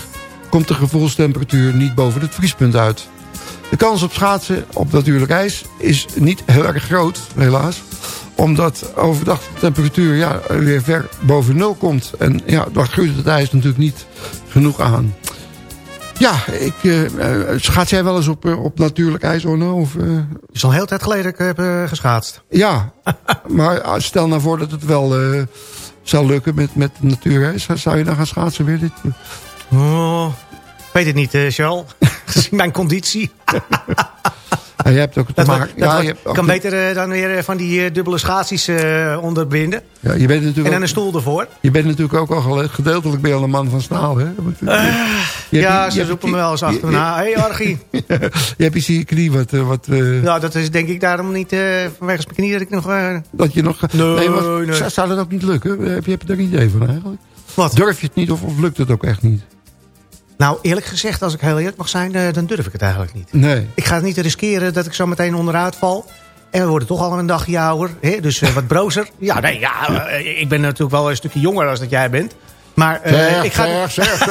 komt de gevoelstemperatuur niet boven het vriespunt uit. De kans op schaatsen op natuurlijk ijs is niet heel erg groot, helaas. Omdat overdag de temperatuur ja, weer ver boven nul komt. En ja, dan groeit het ijs natuurlijk niet genoeg aan. Ja, ik, eh, eh, schaats jij wel eens op, eh, op natuurlijk ijs, Orno? Of, eh? Het is al een hele tijd geleden ik heb geschaatst. Ja, maar stel nou voor dat het wel zou lukken met, met natuurijs. Zou je dan gaan schaatsen weer? Dit? Oh, ik weet het niet, Charles. Gezien mijn conditie. Ja, je hebt ook te Dat maken. wordt- ja, wordt- hebt kan te- beter eh, dan weer eh, van die eh, dubbele schaatsies onderbinden. ja, je bent natuurlijk En dan een stoel ervoor. Je bent natuurlijk ook al gedeeltelijk al een man van staal, hè? Want, je hebt ja, je- ze roepen me wel eens achter me je- na. Hé, hey, Archie. Je hebt iets in je knie wat... wat nou, dat is denk ik daarom niet vanwege mijn knie dat ik nog... dat je nog... Nee, wat- nee. Zou, dat ook niet lukken? Heb je, heb je er een idee van eigenlijk? Wat? Durf je het niet of, of lukt het ook echt niet? Nou, eerlijk gezegd, als ik heel eerlijk mag zijn, eh, dan durf ik het eigenlijk niet. Nee. Ik ga het niet riskeren dat ik zo meteen onderuit val. En we worden toch al een dagje ouder. Hè? Dus eh, wat brozer. Ja, nee, ja, eh, ik ben natuurlijk wel een stukje jonger als dat jij bent. Maar eh, Zeg, ik ga... zeg, zeg.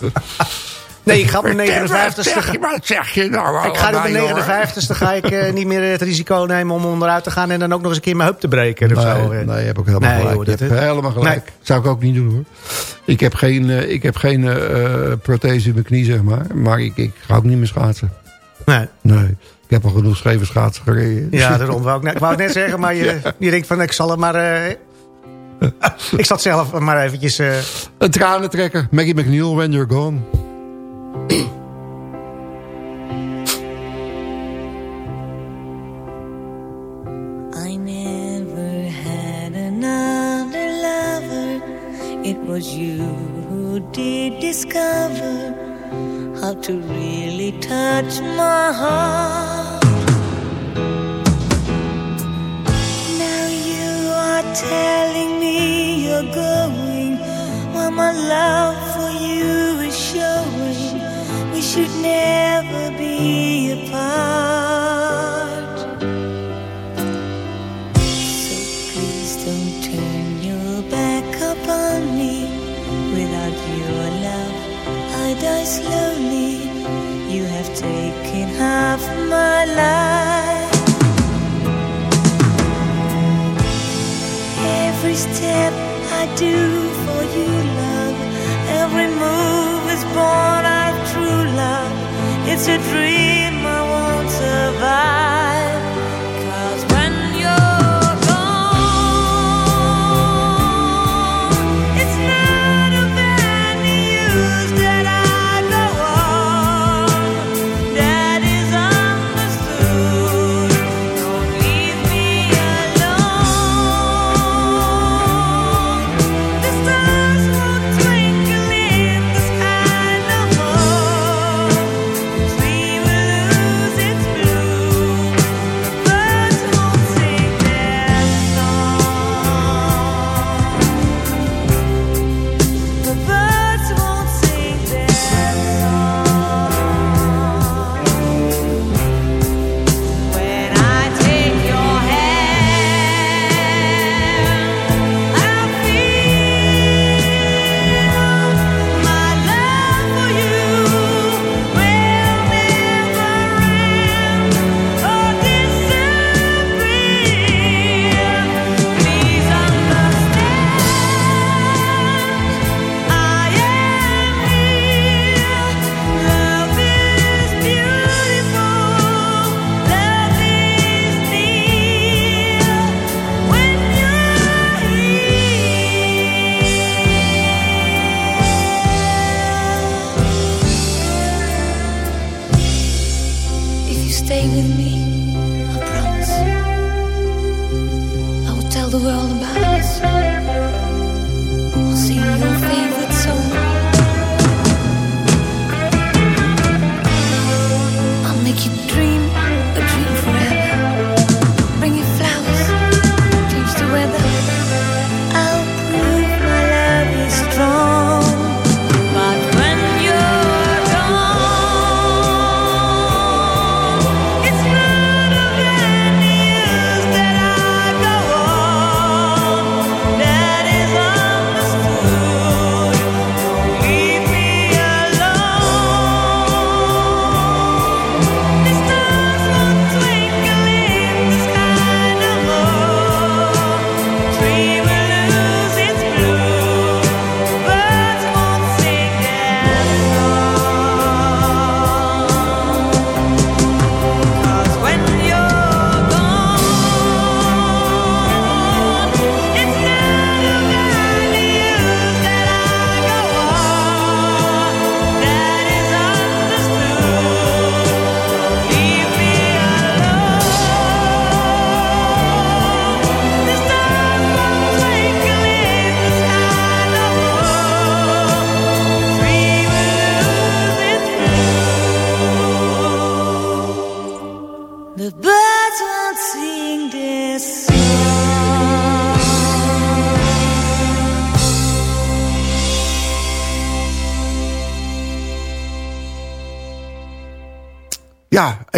Nee, ik ga op 59ste... zeg je, wat zeg je nou Ik ga op allemaal, mijn jongen? 59ste ga ik eh, niet meer het risico nemen om onderuit te gaan... en dan ook nog eens een keer mijn heup te breken. Of zo. Nee, nee, je hebt ook helemaal Nee, gelijk. joh, je helemaal gelijk. Zou ik ook niet doen hoor. Ik heb geen, eh, ik heb geen eh, prothese in mijn knie, zeg maar. Maar ik, ik ga ook niet meer schaatsen. Nee. Nee. Ik heb al genoeg scheve schaatsen gereden. Ja, daarom wou ik, net, wou ik net zeggen, maar je, je denkt van ik zal het maar... ik zat zelf maar eventjes... Een tranentrekker. Maggie McNeil, When You're Gone. I never had another lover. It was you who did discover how to really touch my heart. Now you are telling me you're going while my love never It's a dream I won't survive.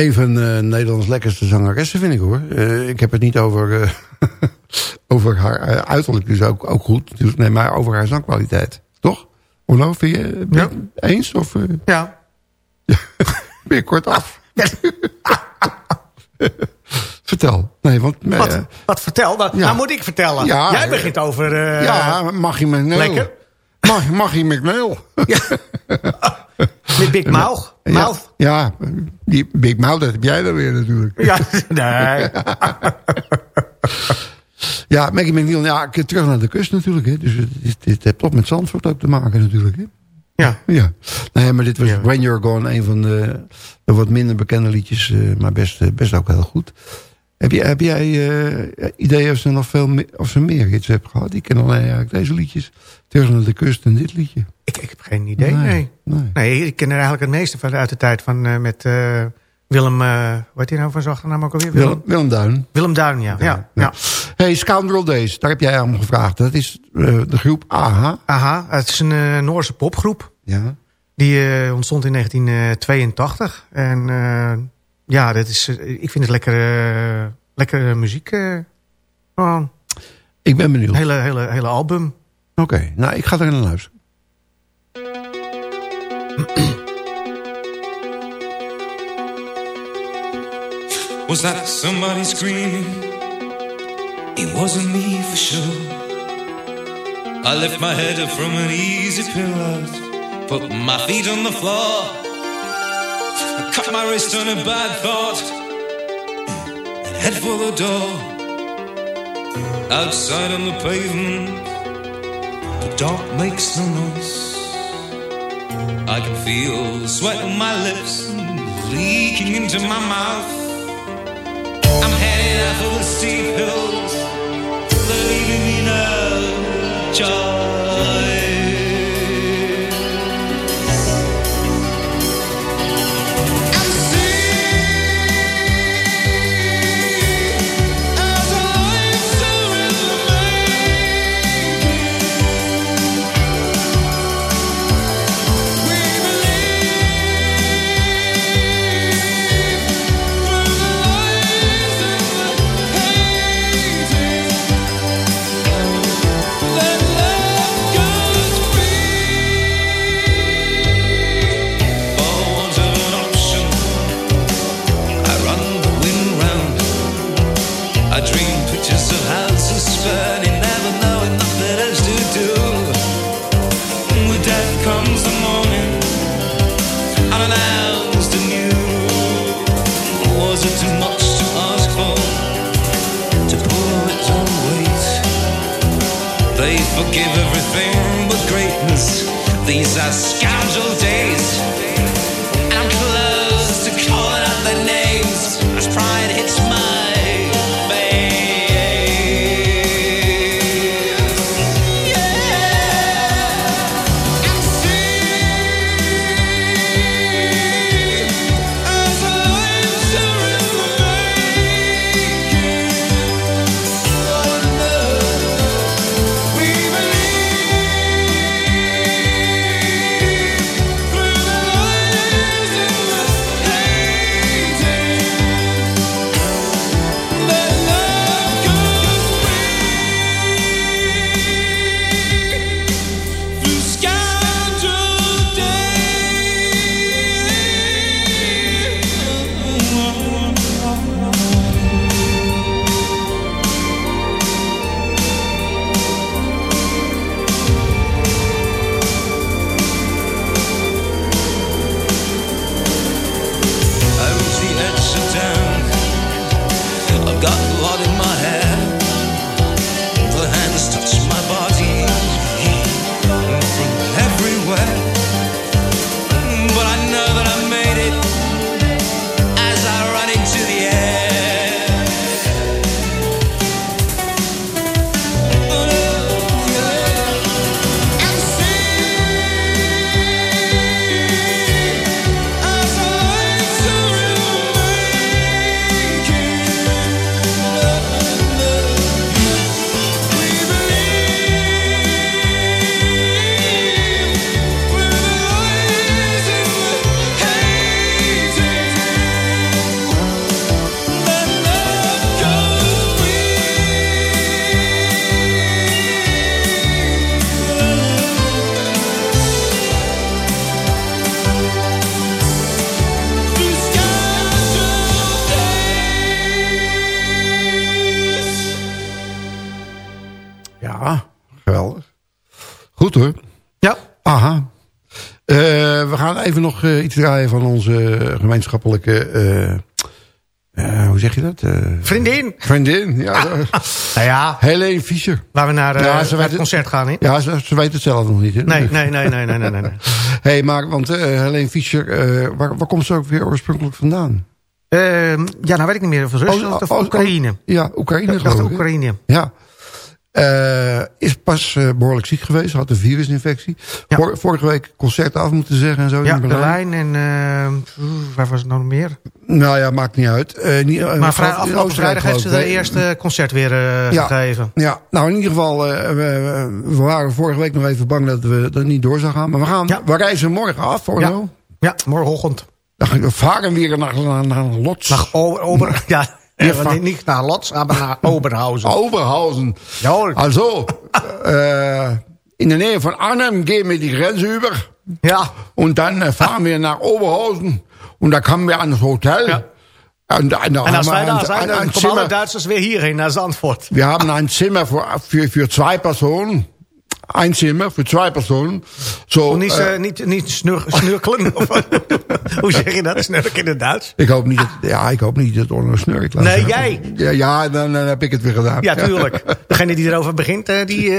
Een van uh, Nederlands lekkerste zangeressen vind ik hoor. Eh, ik heb het niet over, eh, over haar eh, uiterlijk, dus ook, ook goed. Dus, nee, maar over haar zangkwaliteit. Toch? Onno, vind je het eens? Of, eh? Ja. Binnenkort af. Vertel. Nee, want... eh, Wat, wat vertel? Nou, ja. nou moet ik vertellen. Ja, Jij eh, begint over... eh, ja, mag je McNeil. Lekker. Mag, mag je McNeil. Met Big Mouth. Ja, Mouth. ja, die Big Mouth, dat heb jij dan weer natuurlijk. Ja, nee. Ja, Maggie McNeil, ja, terug naar de kust natuurlijk. Hè. Dus het heeft toch met Zandvoort ook te maken natuurlijk. Hè. Ja. ja. Nee, maar dit was When You're Gone, een van de, de wat minder bekende liedjes. eh, maar best, eh, best ook heel goed. Heb, je, heb jij eh idee of ze nog veel meer, of ze meer hits hebben gehad? Ik ken alleen eigenlijk deze liedjes. Terug naar de kust en dit liedje. Ik, ik heb geen idee, nee. Nee. nee. ik ken er eigenlijk het meeste van uit de tijd van eh, met eh, Willem... eh wat hij nou van zijn achternaam ook alweer? Willem, Willem Duin. Willem Duin, ja. ja, ja. Hey, Scoundrel Days, daar heb jij allemaal gevraagd. Dat is de groep AHA. Aha, het is een Noorse popgroep. Ja. Die ontstond in 1982. En ja, dat is, ik vind het lekkere, lekkere muziek. Ik ben benieuwd. Hele, hele, hele album. Oké, nou ik ga er naar luisteren. Was that somebody screaming? It wasn't me for sure. I lift my head up from an easy pillow, put my feet on the floor. I cut my wrist on a bad thought and head for the door. Outside on the pavement, the dark makes no noise. I can feel sweat on my lips leaking into my mouth. I'm heading out for the steep hills, leaving me no choice. These are Goed hoor. Ja. Aha. Eh, we gaan even nog eh, iets draaien van onze gemeenschappelijke... eh, hoe zeg je dat? Vriendin. Vriendin, ja. Nou ja. Helene Fischer. Waar we naar, Ja, naar het concert gaan. Hè? Ja, ze, ze weet het zelf nog niet. Hè? Nee, nee, nee, nee, nee, nee, nee. nee. hey, maar, want Helene Fischer, waar, waar komt ze ook weer oorspronkelijk vandaan? Ehm, ja, nou weet ik niet meer of het Rusland of oh, oh, Oekraïne. Ja, Oekraïne Ik dacht? Oekraïne. Ja. Eh, is pas eh, behoorlijk ziek geweest. Had een virusinfectie. Vor- vorige week concert af moeten zeggen en zo. Ja, in Berlijn. En... eh, waar was het nou nog meer? Nou ja, maakt niet uit. Niet, Maar vrij, afgelopen vrijdag heeft ze de eerste concert weer Ja. gegeven. Ja, nou in ieder geval, we, we waren vorige week nog even bang dat we dat niet door zou gaan. Maar we gaan, we reizen morgen af, hoor Ja. Ja, morgenochtend. We varen weer naar, naar, naar Lots. Naar Ober... Ja, Ja, ja, va- niet naar Lotz, maar naar Oberhausen. Oberhausen. Ja hoor. Also, äh, in der Nähe von Arnhem gehen wir die Grenze über. Ja. Und dann äh, fahren wir nach Oberhausen. Und da kommen wir an das Hotel. Ja. Und, da- da En als haben wij wir daar ein, zijn, ein, ein dan komen alle Zimmer. Duitsers weer hierheen, naar Zandvoort. Wir haben ein Zimmer für, für, für zwei Personen. Ein Zimmer für zwei Personen. So, Niet, äh, eh, niet, niet snur, snurkelen. of? Hoe zeg je dat? Snurken in het Duits? ik hoop niet dat, ja, ik hoop niet dat onder een snurk laat Nee, jij. Ja, ja dan, dan heb ik het weer gedaan. Ja, tuurlijk. Degene die erover begint, eh, die...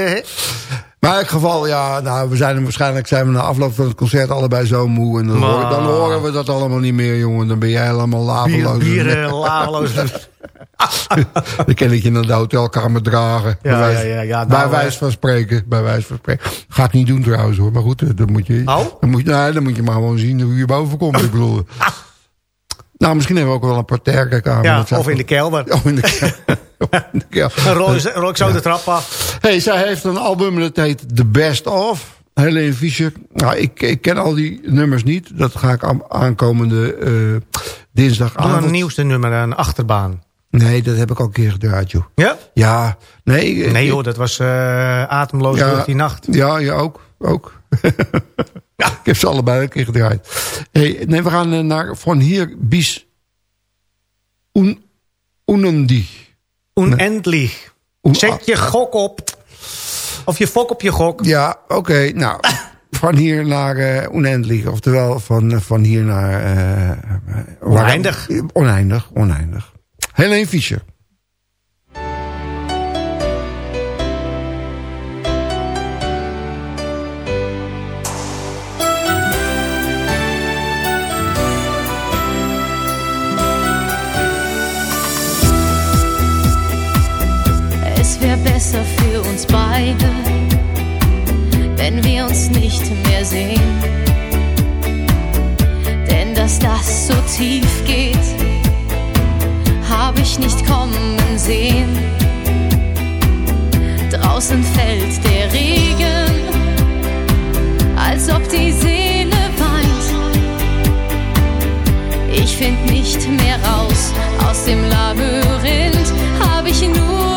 eh? Maar in elk geval, ja, nou, we zijn waarschijnlijk zijn we na afloop van het concert allebei zo moe. En dan, Maar- horen, dan horen we dat allemaal niet meer, jongen. Dan ben jij helemaal bier, laveloos. bier eh, laveloos. dan kan ik je naar de hotelkamer dragen. Ja, bij wijze, ja, ja, ja, bij nou, wijze eh. van spreken. Bij wijze van spreken. Ga ik niet doen trouwens hoor. Maar goed, eh, dan moet je, Oh? dan moet, je- nee, dan moet je maar gewoon zien hoe je boven komt. Ik bedoel. Nou, misschien hebben we ook wel een parterrekamer. Ja, of in de kelder. Of in de kelder. Rol ik zo de trap af. Hey, zij heeft een album dat heet The Best Of. Helene Fischer. Nou, ik, ik ken al die nummers niet. Dat ga ik aan- aankomende eh Doe dinsdagavond. een nieuwste nummer, een achterbaan. Nee, dat heb ik al een keer gedraaid, joh. Ja? Ja, nee. Nee joh, dat was eh ademloos Ja. door die nacht. Ja, ja, ook. ook. ja, ik heb ze allebei een keer gedraaid. Hey, nee, we gaan eh, naar Van Hier bis Un. Unendlich. Un- Zet je gok op. Of je fok op je gok. Ja, oké. nou, van hier naar eh Unendlich. Oftewel, van, eh, van hier naar... eh, Oneindig. oneindig, oneindig. Helene Fischer. Besser für uns beide, wenn wir uns nicht mehr sehen. Denn dass das so tief geht, habe ich nicht kommen sehen. Draußen fällt der Regen, als ob die Seele weint. Ich find nicht mehr raus aus dem Labyrinth, hab ich nur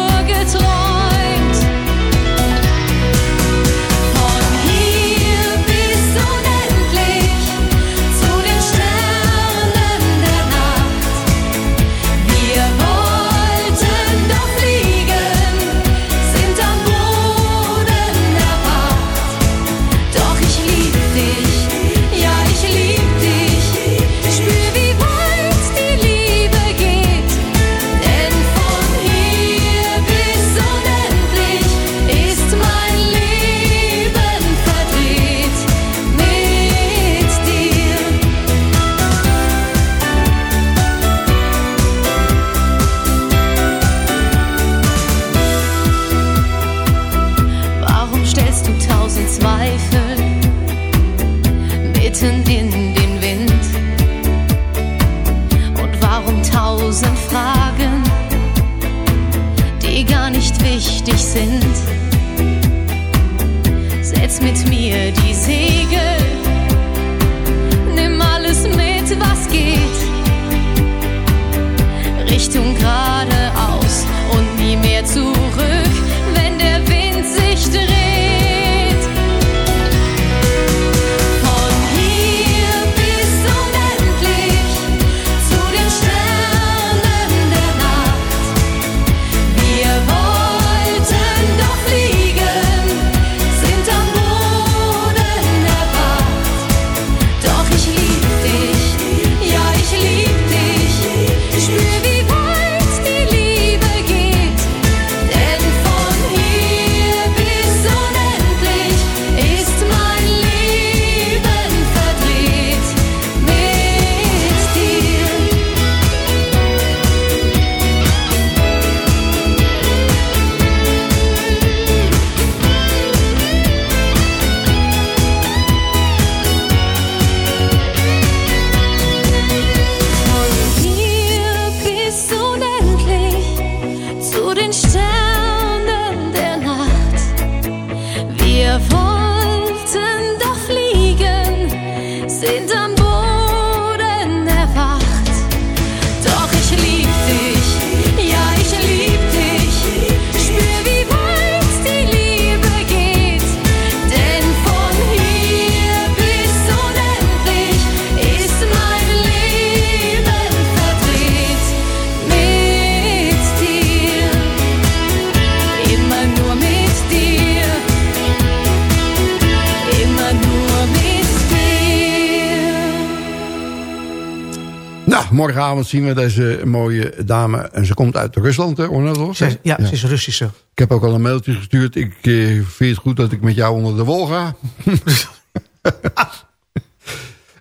morgenavond zien we deze mooie dame. En ze komt uit Rusland, hè? Ze is- ja, ze is Russische. Ik heb ook al een mailtje gestuurd. Ik eh, vind het goed dat ik met jou onder de wol ga.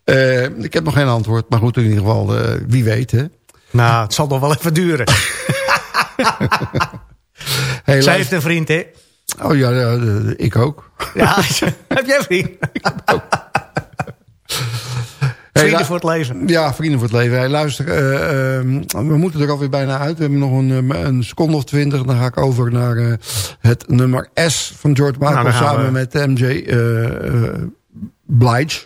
Eh, ik heb nog geen antwoord. Maar goed, in ieder geval, eh, wie weet, hè. Nou, het zal nog wel even duren. Hey, Zij heeft een vriend, hè? Oh ja, ja, eh, ik ook. Ja, heb jij vriend? Vrienden voor het leven. Ja, vrienden voor het leven. Hey, luister, eh, ehm, we moeten er alweer bijna uit. We hebben nog een, eh, een seconde of twintig. Dan ga ik over naar eh, het nummer S van George Michael... Nou, gaan samen we. met MJ eh, eh, Blige.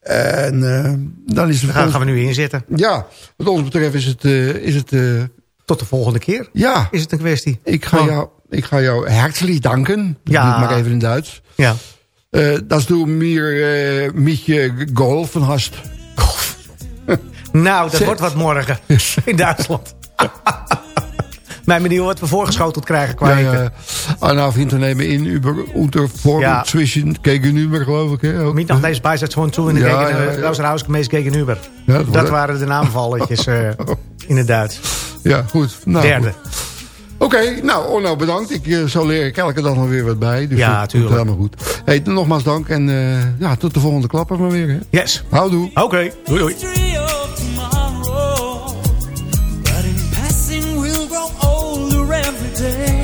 En eh, dan is het... Daar gaan, gaan we nu in zitten. Ja, wat ons betreft is het... eh, is het eh, Tot de volgende keer ja, is het een kwestie. ik ga, Oh. jou, ik ga jou hartelijk danken. Ja. doe ik maar even in Duits. Ja. Eh dat mir eh, mich eh, geholfen hast. Nou, dat wordt wat morgen in Duitsland. Mijn benieuwd wat we voorgeschoteld krijgen qua Ja, ja. Einer auf Unternehmen in über unter vor Ja. zwischen gegenüber, geloof ik. Hè? Ook. Niet nog deze bijzet gewoon toe in de Ja, ja, ja. Meest gegenüber. Ja, dat dat waren de naamvalletjes eh, in het Duits. Ja, goed. Nou, Derde. goed. Oké, nou, Orno, bedankt. Ik eh, zal leer ik elke dag nog weer wat bij. Dus Ja, dat komt tuurlijk. helemaal goed. Hey, nogmaals dank en eh, ja, tot de volgende klapper maar weer. Hè. Yes. Houdoe. Oké, doei doei. Tree of tomorrow, but in passing we'll grow older every day.